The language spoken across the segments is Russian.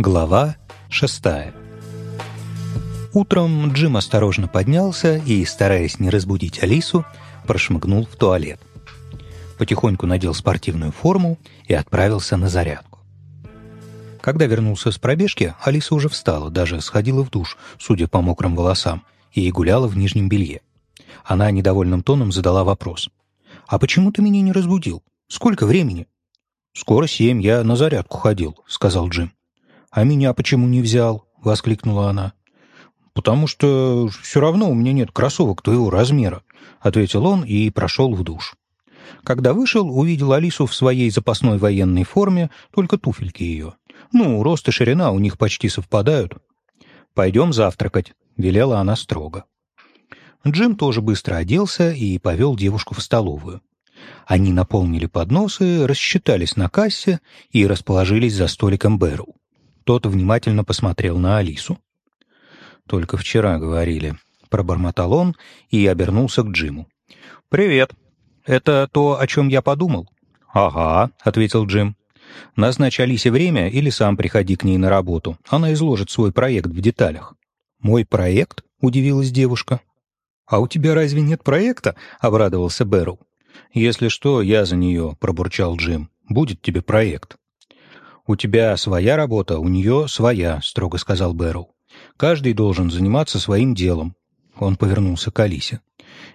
Глава шестая Утром Джим осторожно поднялся и, стараясь не разбудить Алису, прошмыгнул в туалет. Потихоньку надел спортивную форму и отправился на зарядку. Когда вернулся с пробежки, Алиса уже встала, даже сходила в душ, судя по мокрым волосам, и гуляла в нижнем белье. Она недовольным тоном задала вопрос. «А почему ты меня не разбудил? Сколько времени?» «Скоро семь, я на зарядку ходил», — сказал Джим. «А меня почему не взял?» — воскликнула она. «Потому что все равно у меня нет кроссовок твоего размера», — ответил он и прошел в душ. Когда вышел, увидел Алису в своей запасной военной форме, только туфельки ее. Ну, рост и ширина у них почти совпадают. «Пойдем завтракать», — велела она строго. Джим тоже быстро оделся и повел девушку в столовую. Они наполнили подносы, рассчитались на кассе и расположились за столиком Бэрроу. Тот внимательно посмотрел на Алису. «Только вчера говорили», — пробормотал он и обернулся к Джиму. «Привет. Это то, о чем я подумал?» «Ага», — ответил Джим. «Назначь Алисе время или сам приходи к ней на работу. Она изложит свой проект в деталях». «Мой проект?» — удивилась девушка. «А у тебя разве нет проекта?» — обрадовался Бэрроу. «Если что, я за нее», — пробурчал Джим. «Будет тебе проект». «У тебя своя работа, у нее своя», — строго сказал Бэрроу. «Каждый должен заниматься своим делом». Он повернулся к Алисе.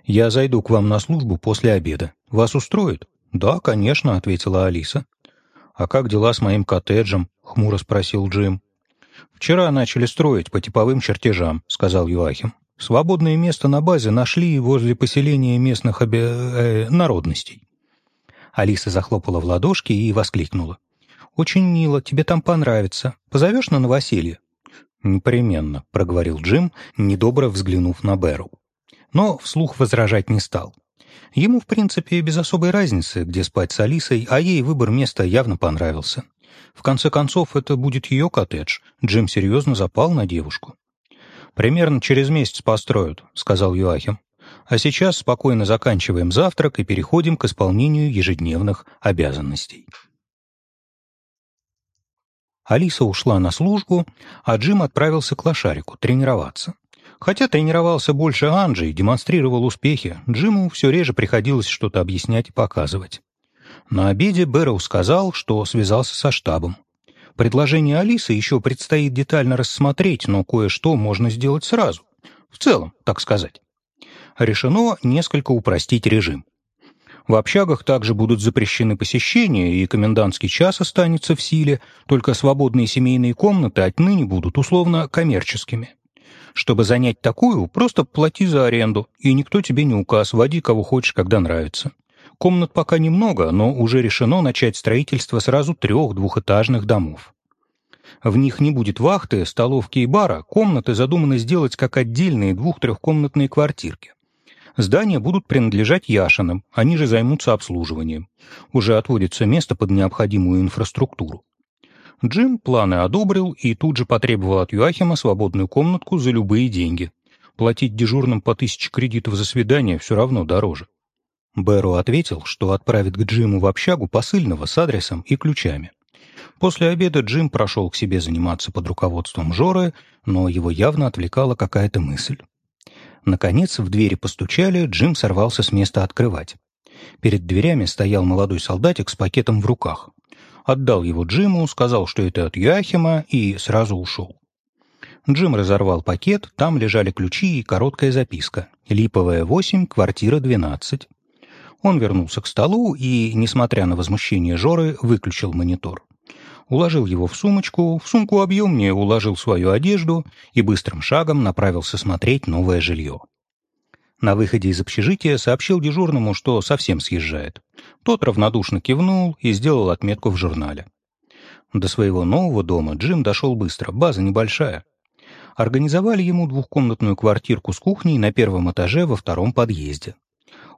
«Я зайду к вам на службу после обеда. Вас устроит?» «Да, конечно», — ответила Алиса. «А как дела с моим коттеджем?» — хмуро спросил Джим. «Вчера начали строить по типовым чертежам», — сказал Юахим. Свободное место на базе нашли возле поселения местных обе... э, народностей. Алиса захлопала в ладошки и воскликнула. «Очень мило, тебе там понравится. Позовешь на новоселье?» «Непременно», — проговорил Джим, недобро взглянув на Бэру. Но вслух возражать не стал. Ему, в принципе, без особой разницы, где спать с Алисой, а ей выбор места явно понравился. В конце концов, это будет ее коттедж. Джим серьезно запал на девушку. «Примерно через месяц построят», — сказал Юахим. «А сейчас спокойно заканчиваем завтрак и переходим к исполнению ежедневных обязанностей». Алиса ушла на службу, а Джим отправился к лошарику тренироваться. Хотя тренировался больше Анджи и демонстрировал успехи, Джиму все реже приходилось что-то объяснять и показывать. На обеде Бэрроу сказал, что связался со штабом. Предложение Алисы еще предстоит детально рассмотреть, но кое-что можно сделать сразу. В целом, так сказать. Решено несколько упростить режим. В общагах также будут запрещены посещения, и комендантский час останется в силе, только свободные семейные комнаты отныне будут условно коммерческими. Чтобы занять такую, просто плати за аренду, и никто тебе не указ, води кого хочешь, когда нравится. Комнат пока немного, но уже решено начать строительство сразу трех двухэтажных домов. В них не будет вахты, столовки и бара, комнаты задуманы сделать как отдельные двух-трехкомнатные квартирки. Здания будут принадлежать Яшинам, они же займутся обслуживанием. Уже отводится место под необходимую инфраструктуру. Джим планы одобрил и тут же потребовал от Юахима свободную комнатку за любые деньги. Платить дежурным по тысяче кредитов за свидание все равно дороже. Бэру ответил, что отправит к Джиму в общагу посыльного с адресом и ключами. После обеда Джим прошел к себе заниматься под руководством Жоры, но его явно отвлекала какая-то мысль. Наконец в двери постучали, Джим сорвался с места открывать. Перед дверями стоял молодой солдатик с пакетом в руках. Отдал его Джиму, сказал, что это от Яхима, и сразу ушел. Джим разорвал пакет, там лежали ключи и короткая записка. «Липовая 8, квартира 12». Он вернулся к столу и, несмотря на возмущение Жоры, выключил монитор. Уложил его в сумочку, в сумку объемнее уложил свою одежду и быстрым шагом направился смотреть новое жилье. На выходе из общежития сообщил дежурному, что совсем съезжает. Тот равнодушно кивнул и сделал отметку в журнале. До своего нового дома Джим дошел быстро, база небольшая. Организовали ему двухкомнатную квартирку с кухней на первом этаже во втором подъезде.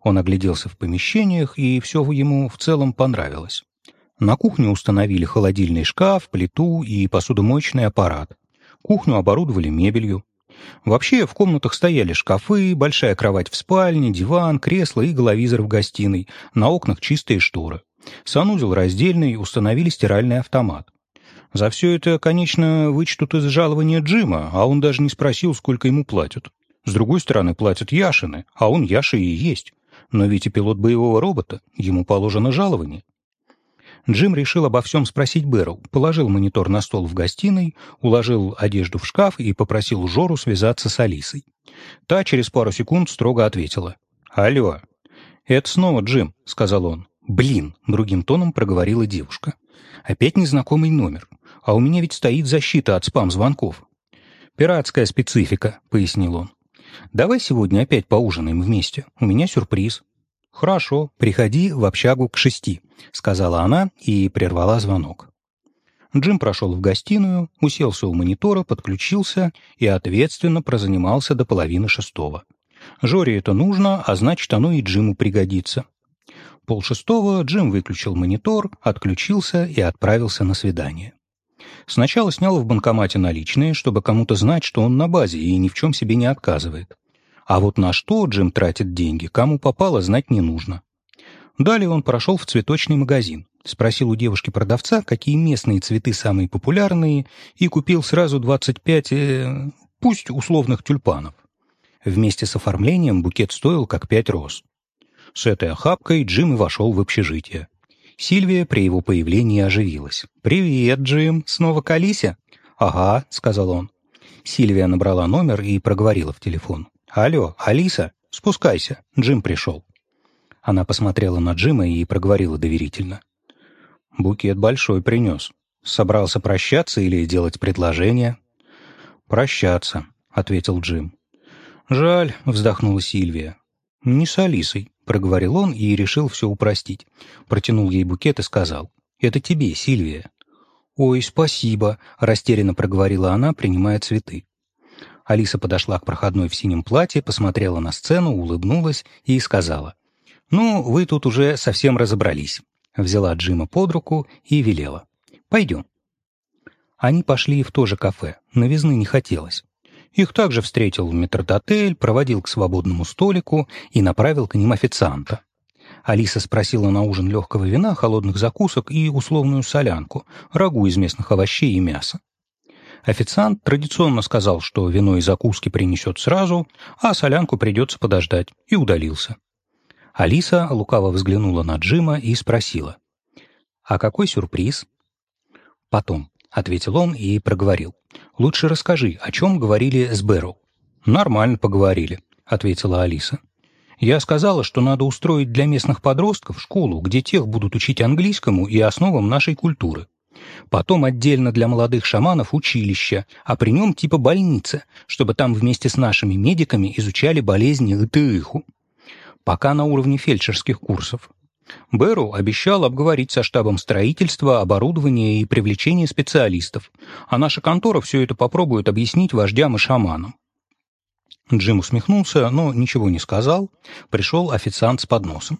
Он огляделся в помещениях, и все ему в целом понравилось. На кухне установили холодильный шкаф, плиту и посудомоечный аппарат. Кухню оборудовали мебелью. Вообще в комнатах стояли шкафы, большая кровать в спальне, диван, кресло и головизор в гостиной, на окнах чистые шторы. Санузел раздельный, установили стиральный автомат. За все это, конечно, вычтут из жалования Джима, а он даже не спросил, сколько ему платят. С другой стороны, платят Яшины, а он Яша и есть. Но ведь и пилот боевого робота, ему положено жалование. Джим решил обо всем спросить Бэрроу, положил монитор на стол в гостиной, уложил одежду в шкаф и попросил Жору связаться с Алисой. Та через пару секунд строго ответила. «Алло». «Это снова Джим», — сказал он. «Блин», — другим тоном проговорила девушка. «Опять незнакомый номер. А у меня ведь стоит защита от спам-звонков». «Пиратская специфика», — пояснил он. «Давай сегодня опять поужинаем вместе. У меня сюрприз». «Хорошо, приходи в общагу к шести», — сказала она и прервала звонок. Джим прошел в гостиную, уселся у монитора, подключился и ответственно прозанимался до половины шестого. Жоре это нужно, а значит, оно и Джиму пригодится. Полшестого Джим выключил монитор, отключился и отправился на свидание. Сначала снял в банкомате наличные, чтобы кому-то знать, что он на базе и ни в чем себе не отказывает. А вот на что Джим тратит деньги, кому попало, знать не нужно. Далее он прошел в цветочный магазин, спросил у девушки-продавца, какие местные цветы самые популярные, и купил сразу 25, э, пусть условных тюльпанов. Вместе с оформлением букет стоил как пять роз. С этой охапкой Джим и вошел в общежитие. Сильвия при его появлении оживилась. «Привет, Джим! Снова к Алисе?» «Ага», — сказал он. Сильвия набрала номер и проговорила в телефон. «Алло, Алиса, спускайся, Джим пришел». Она посмотрела на Джима и проговорила доверительно. «Букет большой принес. Собрался прощаться или делать предложение?» «Прощаться», — ответил Джим. «Жаль», — вздохнула Сильвия. «Не с Алисой», — проговорил он и решил все упростить. Протянул ей букет и сказал. «Это тебе, Сильвия». «Ой, спасибо», — растерянно проговорила она, принимая цветы. Алиса подошла к проходной в синем платье, посмотрела на сцену, улыбнулась и сказала. «Ну, вы тут уже совсем разобрались». Взяла Джима под руку и велела. «Пойдем». Они пошли в то же кафе. Новизны не хотелось. Их также встретил в метрдотель, проводил к свободному столику и направил к ним официанта. Алиса спросила на ужин легкого вина, холодных закусок и условную солянку, рагу из местных овощей и мяса. Официант традиционно сказал, что вино и закуски принесет сразу, а солянку придется подождать, и удалился. Алиса лукаво взглянула на Джима и спросила. «А какой сюрприз?» «Потом», — ответил он и проговорил. «Лучше расскажи, о чем говорили с Бэрроу». «Нормально поговорили», — ответила Алиса. «Я сказала, что надо устроить для местных подростков школу, где тех будут учить английскому и основам нашей культуры. Потом отдельно для молодых шаманов училище, а при нем типа больница, чтобы там вместе с нашими медиками изучали болезни ГТИХу. Пока на уровне фельдшерских курсов. Бэру обещал обговорить со штабом строительства, оборудования и привлечения специалистов, а наша контора все это попробует объяснить вождям и шаманам. Джим усмехнулся, но ничего не сказал. Пришел официант с подносом.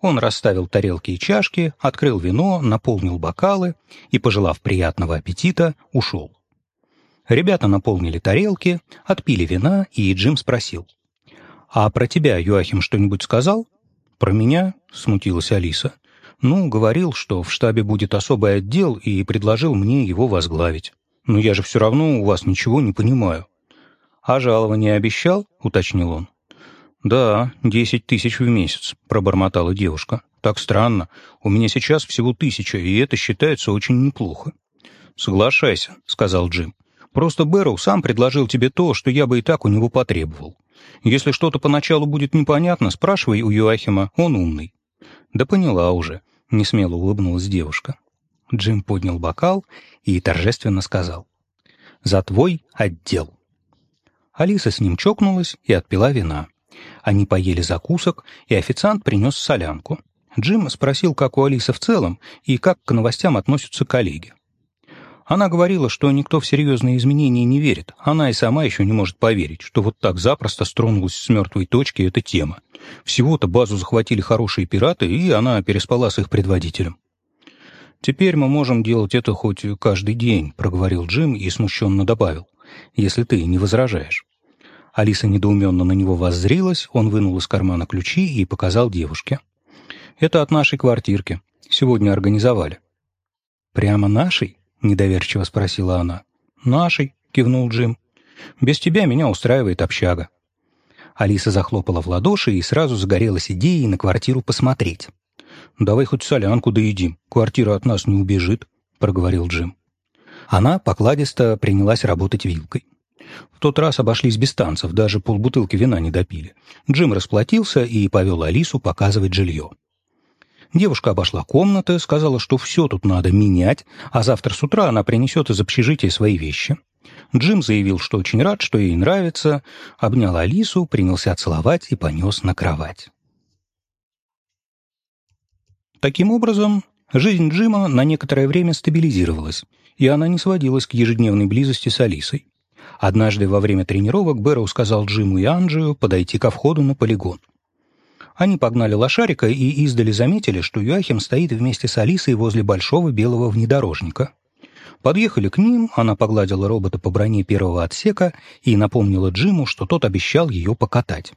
Он расставил тарелки и чашки, открыл вино, наполнил бокалы и, пожелав приятного аппетита, ушел. Ребята наполнили тарелки, отпили вина, и Джим спросил. «А про тебя Юахим что-нибудь сказал?» «Про меня?» — смутилась Алиса. «Ну, говорил, что в штабе будет особый отдел и предложил мне его возглавить. Но я же все равно у вас ничего не понимаю». «А жалование обещал?» — уточнил он. «Да, десять тысяч в месяц», — пробормотала девушка. «Так странно. У меня сейчас всего тысяча, и это считается очень неплохо». «Соглашайся», — сказал Джим. «Просто Бэрроу сам предложил тебе то, что я бы и так у него потребовал. Если что-то поначалу будет непонятно, спрашивай у Юахима, он умный». «Да поняла уже», — несмело улыбнулась девушка. Джим поднял бокал и торжественно сказал. «За твой отдел». Алиса с ним чокнулась и отпила вина. Они поели закусок, и официант принес солянку. Джим спросил, как у Алисы в целом, и как к новостям относятся коллеги. Она говорила, что никто в серьезные изменения не верит. Она и сама еще не может поверить, что вот так запросто стронулась с мертвой точки эта тема. Всего-то базу захватили хорошие пираты, и она переспала с их предводителем. «Теперь мы можем делать это хоть каждый день», — проговорил Джим и смущенно добавил, «если ты не возражаешь». Алиса недоуменно на него воззрилась, он вынул из кармана ключи и показал девушке. «Это от нашей квартирки. Сегодня организовали». «Прямо нашей?» — недоверчиво спросила она. «Нашей», — кивнул Джим. «Без тебя меня устраивает общага». Алиса захлопала в ладоши и сразу загорелась идеей на квартиру посмотреть. «Давай хоть солянку доедим, квартира от нас не убежит», — проговорил Джим. Она покладисто принялась работать вилкой. В тот раз обошлись без танцев, даже полбутылки вина не допили. Джим расплатился и повел Алису показывать жилье. Девушка обошла комнаты, сказала, что все тут надо менять, а завтра с утра она принесет из общежития свои вещи. Джим заявил, что очень рад, что ей нравится, обнял Алису, принялся целовать и понес на кровать. Таким образом, жизнь Джима на некоторое время стабилизировалась, и она не сводилась к ежедневной близости с Алисой. Однажды во время тренировок Бэрроу сказал Джиму и Анджию подойти ко входу на полигон. Они погнали лошарика и издали заметили, что Юахим стоит вместе с Алисой возле большого белого внедорожника. Подъехали к ним, она погладила робота по броне первого отсека и напомнила Джиму, что тот обещал ее покатать.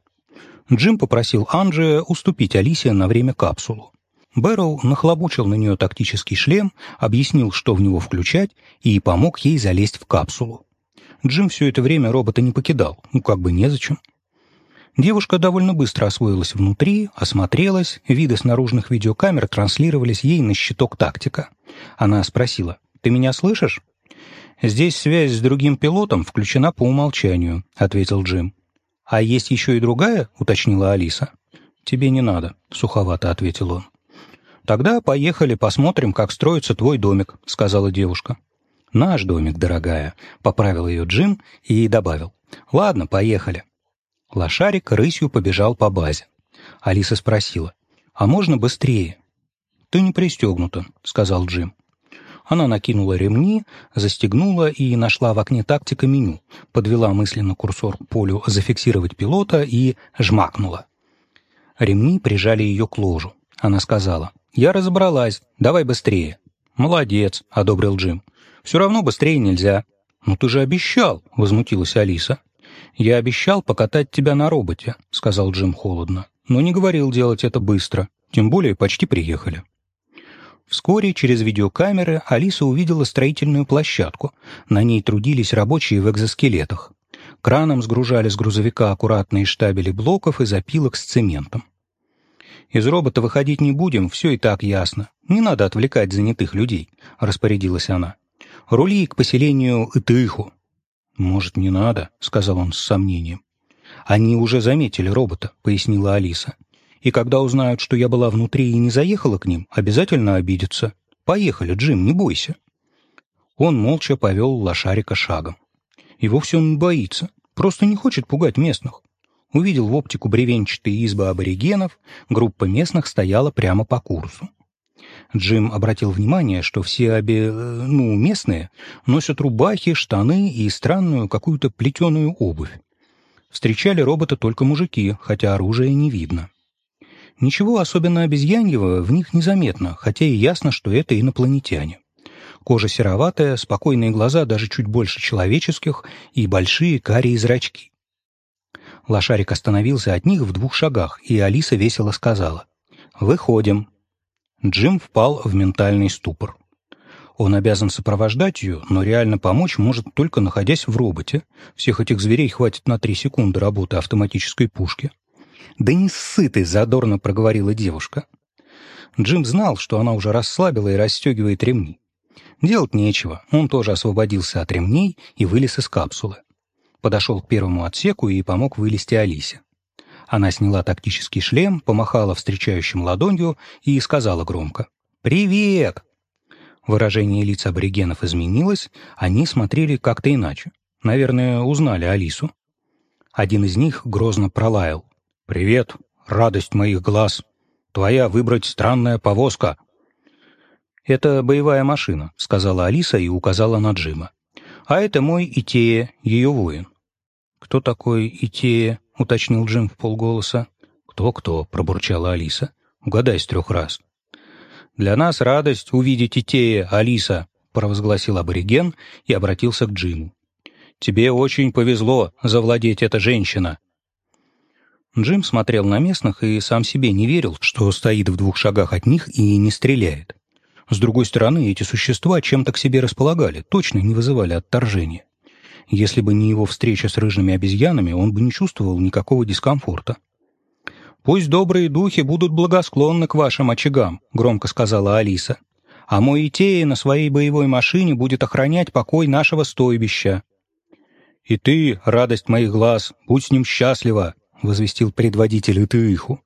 Джим попросил Анджия уступить Алисе на время капсулу. Бэрроу нахлобучил на нее тактический шлем, объяснил, что в него включать, и помог ей залезть в капсулу. Джим все это время робота не покидал, ну как бы незачем. Девушка довольно быстро освоилась внутри, осмотрелась, виды с наружных видеокамер транслировались ей на щиток тактика. Она спросила, «Ты меня слышишь?» «Здесь связь с другим пилотом включена по умолчанию», — ответил Джим. «А есть еще и другая?» — уточнила Алиса. «Тебе не надо», — суховато ответил он. «Тогда поехали посмотрим, как строится твой домик», — сказала девушка. «Наш домик, дорогая», — поправил ее Джим и добавил. «Ладно, поехали». Лошарик рысью побежал по базе. Алиса спросила, «А можно быстрее?» «Ты не пристегнута», — сказал Джим. Она накинула ремни, застегнула и нашла в окне тактика меню, подвела мысленно курсор к полю «Зафиксировать пилота» и жмакнула. Ремни прижали ее к ложу. Она сказала, «Я разобралась, давай быстрее». «Молодец», — одобрил Джим. Все равно быстрее нельзя». «Ну ты же обещал», — возмутилась Алиса. «Я обещал покатать тебя на роботе», — сказал Джим холодно. «Но не говорил делать это быстро. Тем более почти приехали». Вскоре через видеокамеры Алиса увидела строительную площадку. На ней трудились рабочие в экзоскелетах. Краном сгружали с грузовика аккуратные штабели блоков и запилок с цементом. «Из робота выходить не будем, все и так ясно. Не надо отвлекать занятых людей», — распорядилась она. Рули к поселению Итыху». «Может, не надо?» — сказал он с сомнением. «Они уже заметили робота», — пояснила Алиса. «И когда узнают, что я была внутри и не заехала к ним, обязательно обидятся. Поехали, Джим, не бойся». Он молча повел лошарика шагом. И вовсе он боится, просто не хочет пугать местных. Увидел в оптику бревенчатые избы аборигенов, группа местных стояла прямо по курсу. Джим обратил внимание, что все обе, ну, местные, носят рубахи, штаны и странную какую-то плетеную обувь. Встречали робота только мужики, хотя оружия не видно. Ничего особенно обезьяньего в них незаметно, хотя и ясно, что это инопланетяне. Кожа сероватая, спокойные глаза даже чуть больше человеческих и большие карие зрачки. Лошарик остановился от них в двух шагах, и Алиса весело сказала «Выходим». Джим впал в ментальный ступор. Он обязан сопровождать ее, но реально помочь может только находясь в роботе. Всех этих зверей хватит на три секунды работы автоматической пушки. «Да не сытый!» — задорно проговорила девушка. Джим знал, что она уже расслабила и расстегивает ремни. Делать нечего, он тоже освободился от ремней и вылез из капсулы. Подошел к первому отсеку и помог вылезти Алисе. Она сняла тактический шлем, помахала встречающим ладонью и сказала громко «Привет!». Выражение лиц аборигенов изменилось, они смотрели как-то иначе. Наверное, узнали Алису. Один из них грозно пролаял. «Привет, радость моих глаз! Твоя выбрать странная повозка!» «Это боевая машина», — сказала Алиса и указала на Джима. «А это мой Итея, ее воин». «Кто такой Итея?» — уточнил Джим в полголоса. «Кто-кто?» — пробурчала Алиса. «Угадай с трех раз». «Для нас радость увидеть Итея, Алиса», — провозгласил абориген и обратился к Джиму. «Тебе очень повезло завладеть эта женщина». Джим смотрел на местных и сам себе не верил, что стоит в двух шагах от них и не стреляет. С другой стороны, эти существа чем-то к себе располагали, точно не вызывали отторжения. Если бы не его встреча с рыжими обезьянами, он бы не чувствовал никакого дискомфорта. «Пусть добрые духи будут благосклонны к вашим очагам», — громко сказала Алиса. «А мой Итея на своей боевой машине будет охранять покой нашего стойбища». «И ты, радость моих глаз, будь с ним счастлива», — возвестил предводитель Итыиху.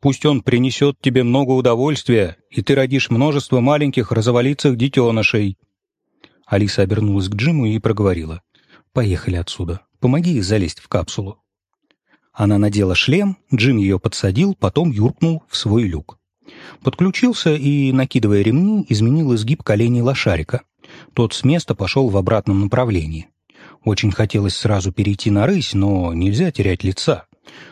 «Пусть он принесет тебе много удовольствия, и ты родишь множество маленьких розоволицых детенышей». Алиса обернулась к Джиму и проговорила. «Поехали отсюда. Помоги залезть в капсулу». Она надела шлем, Джим ее подсадил, потом юркнул в свой люк. Подключился и, накидывая ремни, изменил изгиб коленей лошарика. Тот с места пошел в обратном направлении. Очень хотелось сразу перейти на рысь, но нельзя терять лица.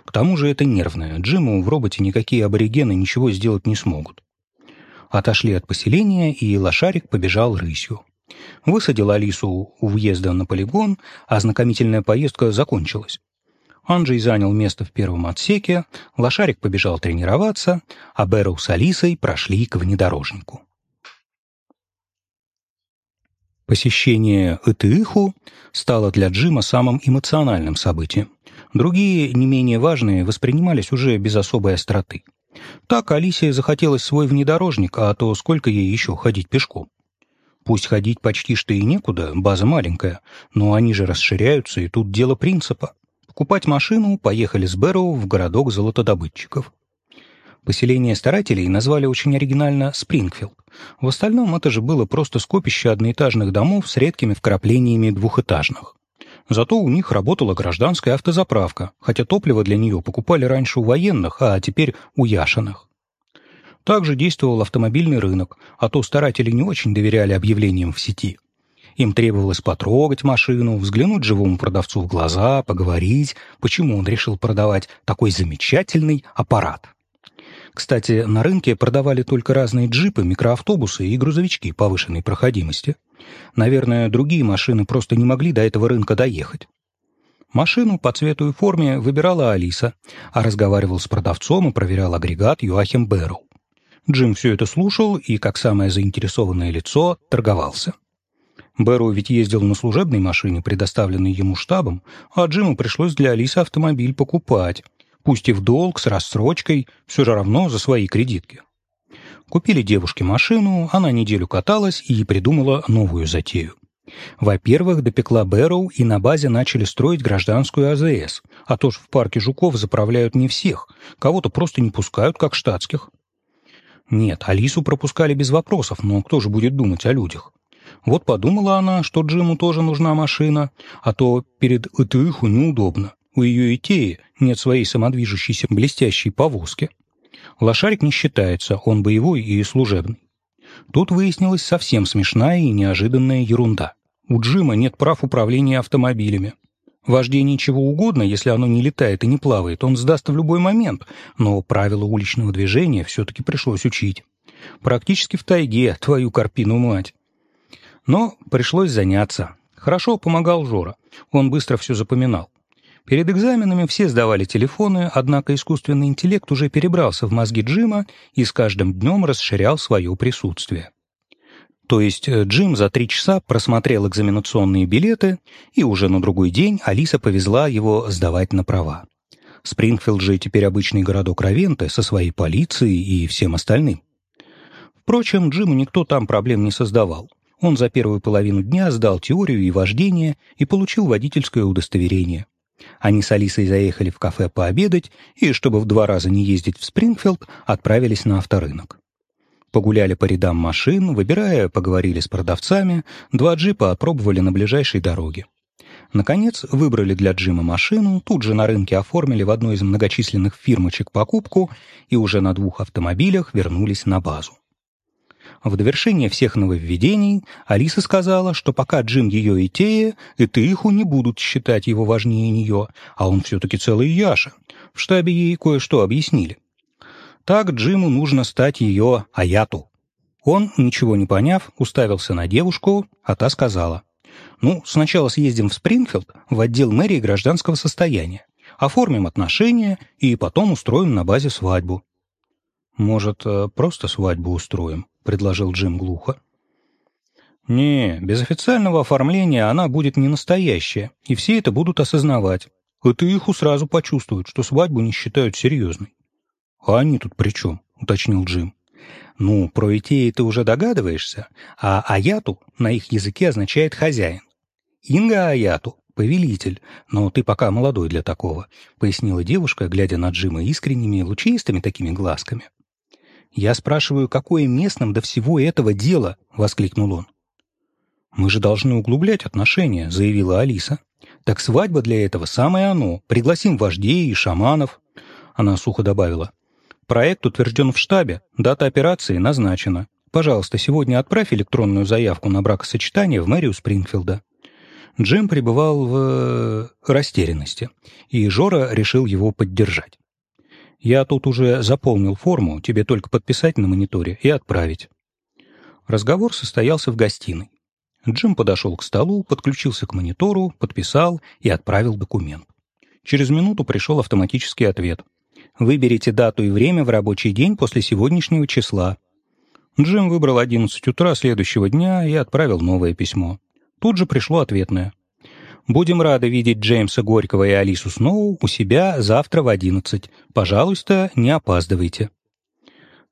К тому же это нервное. Джиму в роботе никакие аборигены ничего сделать не смогут. Отошли от поселения, и лошарик побежал рысью. Высадил Алису у въезда на полигон, а знакомительная поездка закончилась. Анджей занял место в первом отсеке, лошарик побежал тренироваться, а Бэрроу с Алисой прошли к внедорожнику. Посещение Этыиху стало для Джима самым эмоциональным событием. Другие, не менее важные, воспринимались уже без особой остроты. Так Алисе захотелось свой внедорожник, а то сколько ей еще ходить пешком. Пусть ходить почти что и некуда, база маленькая, но они же расширяются, и тут дело принципа. Покупать машину поехали с Бэрроу в городок золотодобытчиков. Поселение старателей назвали очень оригинально Спрингфилд. В остальном это же было просто скопище одноэтажных домов с редкими вкраплениями двухэтажных. Зато у них работала гражданская автозаправка, хотя топливо для нее покупали раньше у военных, а теперь у яшиных. Также действовал автомобильный рынок, а то старатели не очень доверяли объявлениям в сети. Им требовалось потрогать машину, взглянуть живому продавцу в глаза, поговорить, почему он решил продавать такой замечательный аппарат. Кстати, на рынке продавали только разные джипы, микроавтобусы и грузовички повышенной проходимости. Наверное, другие машины просто не могли до этого рынка доехать. Машину по цвету и форме выбирала Алиса, а разговаривал с продавцом и проверял агрегат Юахим Бэрроу. Джим все это слушал и, как самое заинтересованное лицо, торговался. Бэрроу ведь ездил на служебной машине, предоставленной ему штабом, а Джиму пришлось для Алисы автомобиль покупать, пусть и в долг, с рассрочкой, все же равно за свои кредитки. Купили девушке машину, она неделю каталась и придумала новую затею. Во-первых, допекла Бэрроу, и на базе начали строить гражданскую АЗС, а то ж в парке Жуков заправляют не всех, кого-то просто не пускают, как штатских. Нет, Алису пропускали без вопросов, но кто же будет думать о людях? Вот подумала она, что Джиму тоже нужна машина, а то перед Итыху неудобно. У ее Итеи нет своей самодвижущейся блестящей повозки. Лошарик не считается, он боевой и служебный. Тут выяснилась совсем смешная и неожиданная ерунда. У Джима нет прав управления автомобилями. Вождение чего угодно, если оно не летает и не плавает, он сдаст в любой момент, но правила уличного движения все-таки пришлось учить. Практически в тайге, твою карпину мать. Но пришлось заняться. Хорошо помогал Жора. Он быстро все запоминал. Перед экзаменами все сдавали телефоны, однако искусственный интеллект уже перебрался в мозги Джима и с каждым днем расширял свое присутствие. То есть э, Джим за три часа просмотрел экзаменационные билеты, и уже на другой день Алиса повезла его сдавать на права. Спрингфилд же теперь обычный городок Равенты со своей полицией и всем остальным. Впрочем, Джиму никто там проблем не создавал. Он за первую половину дня сдал теорию и вождение и получил водительское удостоверение. Они с Алисой заехали в кафе пообедать и, чтобы в два раза не ездить в Спрингфилд, отправились на авторынок. Погуляли по рядам машин, выбирая, поговорили с продавцами, два джипа опробовали на ближайшей дороге. Наконец, выбрали для Джима машину, тут же на рынке оформили в одной из многочисленных фирмочек покупку и уже на двух автомобилях вернулись на базу. В довершение всех нововведений Алиса сказала, что пока Джим ее и Тея, и Тыху не будут считать его важнее нее, а он все-таки целый Яша. В штабе ей кое-что объяснили. Так Джиму нужно стать ее Аяту. Он, ничего не поняв, уставился на девушку, а та сказала, «Ну, сначала съездим в Спрингфилд, в отдел мэрии гражданского состояния, оформим отношения и потом устроим на базе свадьбу». «Может, э, просто свадьбу устроим?» предложил Джим глухо. «Не, без официального оформления она будет не настоящая, и все это будут осознавать. Это их сразу почувствуют, что свадьбу не считают серьезной». «А они тут при чем?» — уточнил Джим. «Ну, про Итеи ты уже догадываешься, а Аяту на их языке означает «хозяин». Инга Аяту — повелитель, но ты пока молодой для такого», — пояснила девушка, глядя на Джима искренними, лучистыми такими глазками. «Я спрашиваю, какое местным до всего этого дела?» — воскликнул он. «Мы же должны углублять отношения», — заявила Алиса. «Так свадьба для этого самое оно. Пригласим вождей и шаманов». Она сухо добавила. «Проект утвержден в штабе, дата операции назначена. Пожалуйста, сегодня отправь электронную заявку на бракосочетание в мэрию Спрингфилда». Джим пребывал в э, растерянности, и Жора решил его поддержать. «Я тут уже заполнил форму, тебе только подписать на мониторе и отправить». Разговор состоялся в гостиной. Джим подошел к столу, подключился к монитору, подписал и отправил документ. Через минуту пришел автоматический ответ. «Выберите дату и время в рабочий день после сегодняшнего числа». Джим выбрал 11 утра следующего дня и отправил новое письмо. Тут же пришло ответное. «Будем рады видеть Джеймса Горького и Алису Сноу у себя завтра в 11. Пожалуйста, не опаздывайте».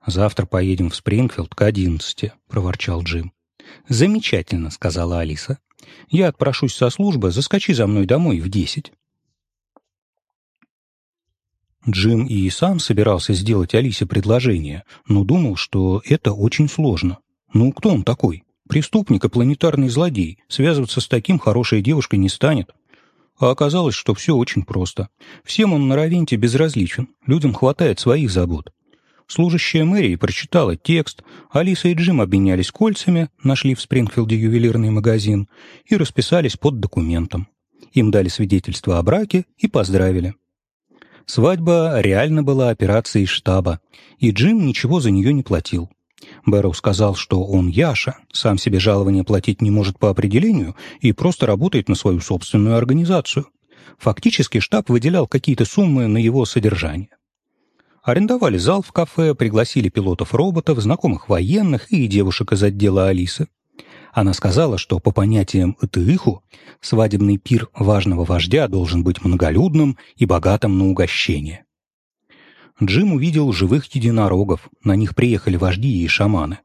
«Завтра поедем в Спрингфилд к 11», — проворчал Джим. «Замечательно», — сказала Алиса. «Я отпрошусь со службы, заскочи за мной домой в десять». Джим и сам собирался сделать Алисе предложение, но думал, что это очень сложно. Ну, кто он такой? Преступник и планетарный злодей. Связываться с таким хорошей девушкой не станет. А оказалось, что все очень просто. Всем он на Равенте безразличен, людям хватает своих забот. Служащая мэрии прочитала текст, Алиса и Джим обменялись кольцами, нашли в Спрингфилде ювелирный магазин и расписались под документом. Им дали свидетельство о браке и поздравили. Свадьба реально была операцией штаба, и Джим ничего за нее не платил. Бэрроу сказал, что он Яша, сам себе жалование платить не может по определению и просто работает на свою собственную организацию. Фактически штаб выделял какие-то суммы на его содержание. Арендовали зал в кафе, пригласили пилотов-роботов, знакомых военных и девушек из отдела Алисы. Она сказала, что по понятиям Итыиху свадебный пир важного вождя должен быть многолюдным и богатым на угощение. Джим увидел живых единорогов, на них приехали вожди и шаманы.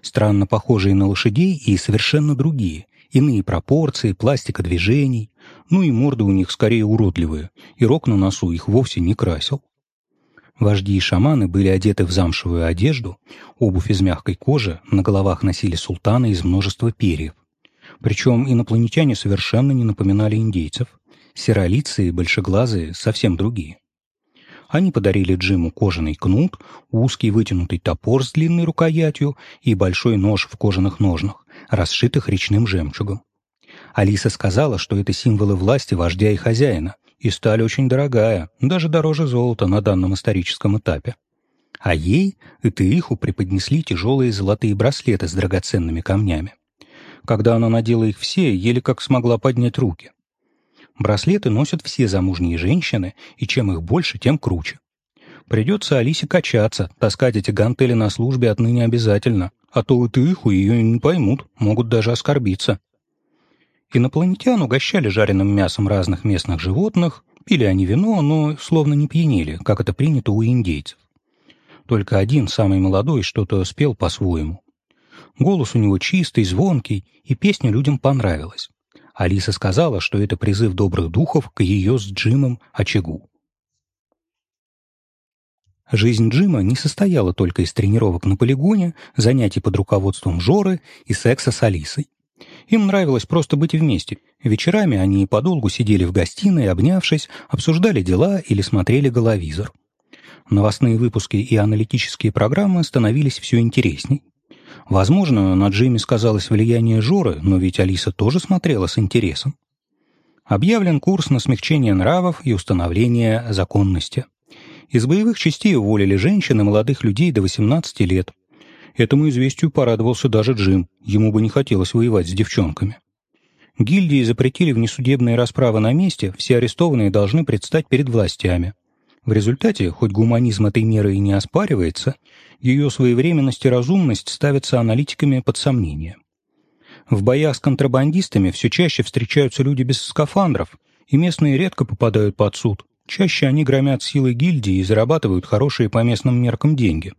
Странно похожие на лошадей и совершенно другие, иные пропорции, пластика движений, ну и морды у них скорее уродливые, и рог на носу их вовсе не красил. Вожди и шаманы были одеты в замшевую одежду, обувь из мягкой кожи, на головах носили султаны из множества перьев. Причем инопланетяне совершенно не напоминали индейцев. Серолицые и большеглазые совсем другие. Они подарили Джиму кожаный кнут, узкий вытянутый топор с длинной рукоятью и большой нож в кожаных ножнах, расшитых речным жемчугом. Алиса сказала, что это символы власти вождя и хозяина, и сталь очень дорогая, даже дороже золота на данном историческом этапе. А ей, Этеиху, преподнесли тяжелые золотые браслеты с драгоценными камнями. Когда она надела их все, еле как смогла поднять руки. Браслеты носят все замужние женщины, и чем их больше, тем круче. Придется Алисе качаться, таскать эти гантели на службе отныне обязательно, а то Этеиху ее не поймут, могут даже оскорбиться. Инопланетян угощали жареным мясом разных местных животных, пили они вино, но словно не пьянели, как это принято у индейцев. Только один, самый молодой, что-то спел по-своему. Голос у него чистый, звонкий, и песня людям понравилась. Алиса сказала, что это призыв добрых духов к ее с Джимом очагу. Жизнь Джима не состояла только из тренировок на полигоне, занятий под руководством Жоры и секса с Алисой. Им нравилось просто быть вместе. Вечерами они подолгу сидели в гостиной, обнявшись, обсуждали дела или смотрели головизор. Новостные выпуски и аналитические программы становились все интересней. Возможно, на Джимми сказалось влияние Жоры, но ведь Алиса тоже смотрела с интересом. Объявлен курс на смягчение нравов и установление законности. Из боевых частей уволили женщин и молодых людей до 18 лет. Этому известию порадовался даже Джим, ему бы не хотелось воевать с девчонками. Гильдии запретили внесудебные расправы на месте, все арестованные должны предстать перед властями. В результате, хоть гуманизм этой меры и не оспаривается, ее своевременность и разумность ставятся аналитиками под сомнение. В боях с контрабандистами все чаще встречаются люди без скафандров, и местные редко попадают под суд. Чаще они громят силы гильдии и зарабатывают хорошие по местным меркам деньги.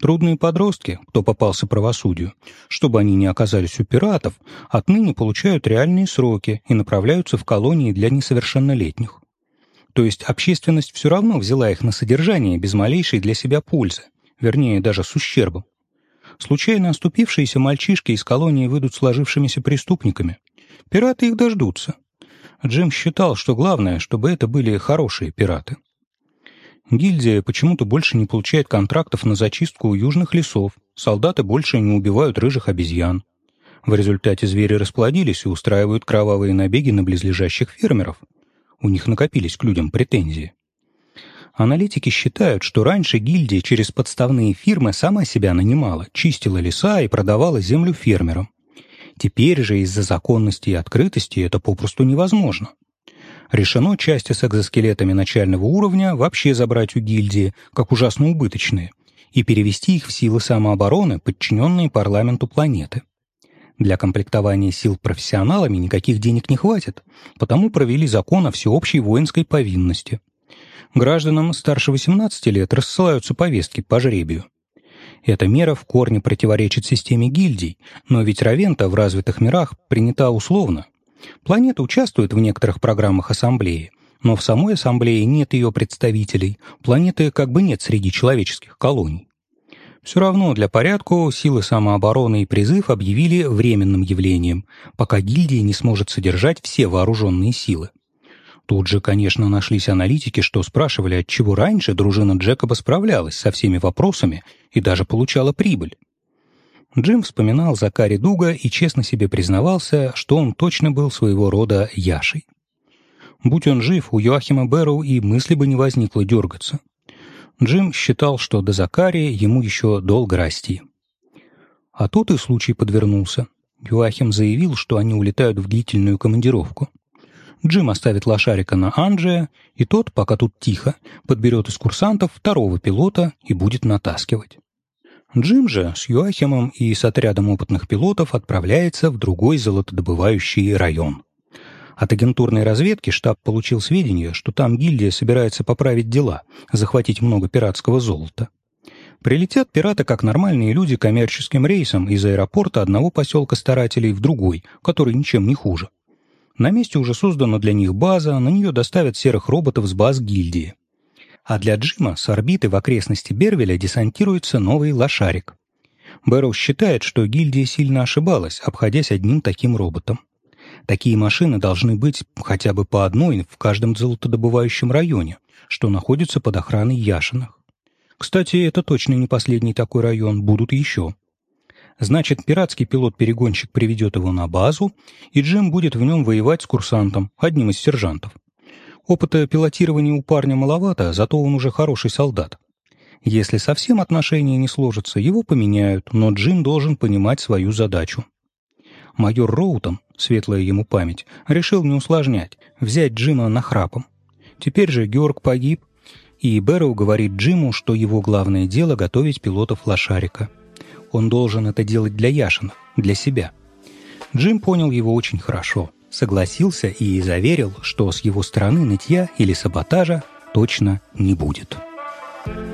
Трудные подростки, кто попался правосудию, чтобы они не оказались у пиратов, отныне получают реальные сроки и направляются в колонии для несовершеннолетних. То есть общественность все равно взяла их на содержание без малейшей для себя пользы, вернее, даже с ущербом. Случайно оступившиеся мальчишки из колонии выйдут сложившимися преступниками. Пираты их дождутся. Джим считал, что главное, чтобы это были хорошие пираты. Гильдия почему-то больше не получает контрактов на зачистку южных лесов, солдаты больше не убивают рыжих обезьян. В результате звери расплодились и устраивают кровавые набеги на близлежащих фермеров. У них накопились к людям претензии. Аналитики считают, что раньше гильдия через подставные фирмы сама себя нанимала, чистила леса и продавала землю фермерам. Теперь же из-за законности и открытости это попросту невозможно решено части с экзоскелетами начального уровня вообще забрать у гильдии, как ужасно убыточные, и перевести их в силы самообороны, подчиненные парламенту планеты. Для комплектования сил профессионалами никаких денег не хватит, потому провели закон о всеобщей воинской повинности. Гражданам старше 18 лет рассылаются повестки по жребию. Эта мера в корне противоречит системе гильдий, но ведь Равента в развитых мирах принята условно, Планета участвует в некоторых программах Ассамблеи, но в самой Ассамблее нет ее представителей, планеты как бы нет среди человеческих колоний. Все равно для порядку силы самообороны и призыв объявили временным явлением, пока гильдия не сможет содержать все вооруженные силы. Тут же, конечно, нашлись аналитики, что спрашивали, отчего раньше дружина Джекоба справлялась со всеми вопросами и даже получала прибыль. Джим вспоминал Закари Дуга и честно себе признавался, что он точно был своего рода Яшей. Будь он жив, у Йоахима Бэрроу и мысли бы не возникло дергаться. Джим считал, что до Закари ему еще долго расти. А тут и случай подвернулся. Юахим заявил, что они улетают в длительную командировку. Джим оставит лошарика на Анджия, и тот, пока тут тихо, подберет из курсантов второго пилота и будет натаскивать. Джим же с Юахимом и с отрядом опытных пилотов отправляется в другой золотодобывающий район. От агентурной разведки штаб получил сведения, что там гильдия собирается поправить дела, захватить много пиратского золота. Прилетят пираты как нормальные люди коммерческим рейсом из аэропорта одного поселка старателей в другой, который ничем не хуже. На месте уже создана для них база, на нее доставят серых роботов с баз гильдии а для Джима с орбиты в окрестности Бервеля десантируется новый лошарик. Бэрроу считает, что гильдия сильно ошибалась, обходясь одним таким роботом. Такие машины должны быть хотя бы по одной в каждом золотодобывающем районе, что находится под охраной Яшинах. Кстати, это точно не последний такой район, будут еще. Значит, пиратский пилот-перегонщик приведет его на базу, и Джим будет в нем воевать с курсантом, одним из сержантов. Опыта пилотирования у парня маловато, зато он уже хороший солдат. Если совсем отношения не сложатся, его поменяют, но Джим должен понимать свою задачу. Майор Роутон, светлая ему память, решил не усложнять, взять Джима на храпом. Теперь же Георг погиб, и Бэрроу говорит Джиму, что его главное дело — готовить пилотов лошарика. Он должен это делать для Яшина, для себя. Джим понял его очень хорошо согласился и заверил, что с его стороны нытья или саботажа точно не будет. thank you